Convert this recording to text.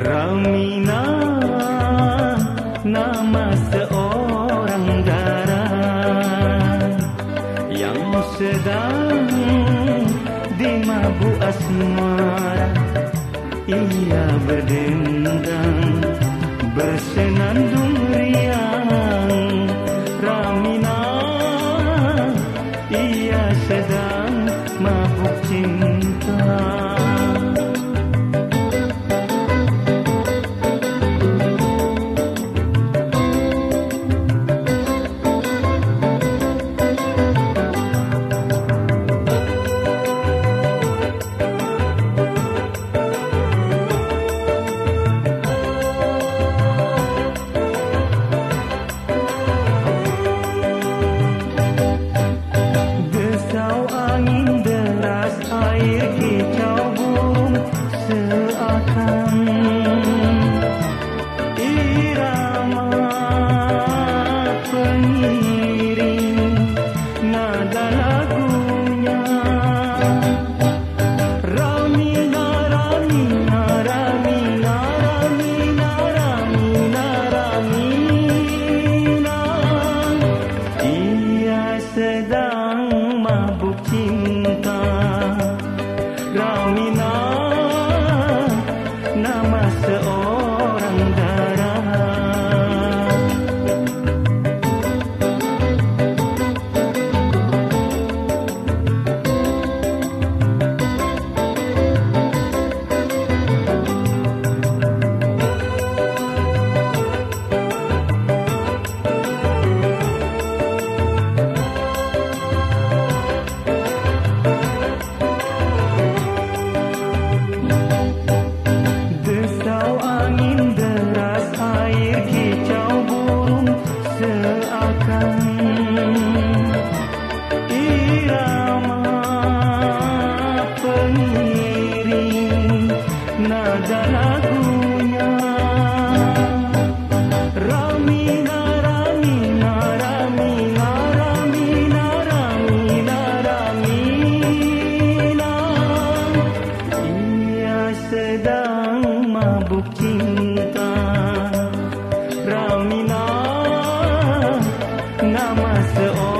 Ramina nama seorang darah yang sedang dimabuk asmara. Ia berdendang bersenandung riang sedang mabuk cinta. Ramina Nama seorang ada lagunya Rami narami narami narami narami narami Ia sedang Ramina nama seorang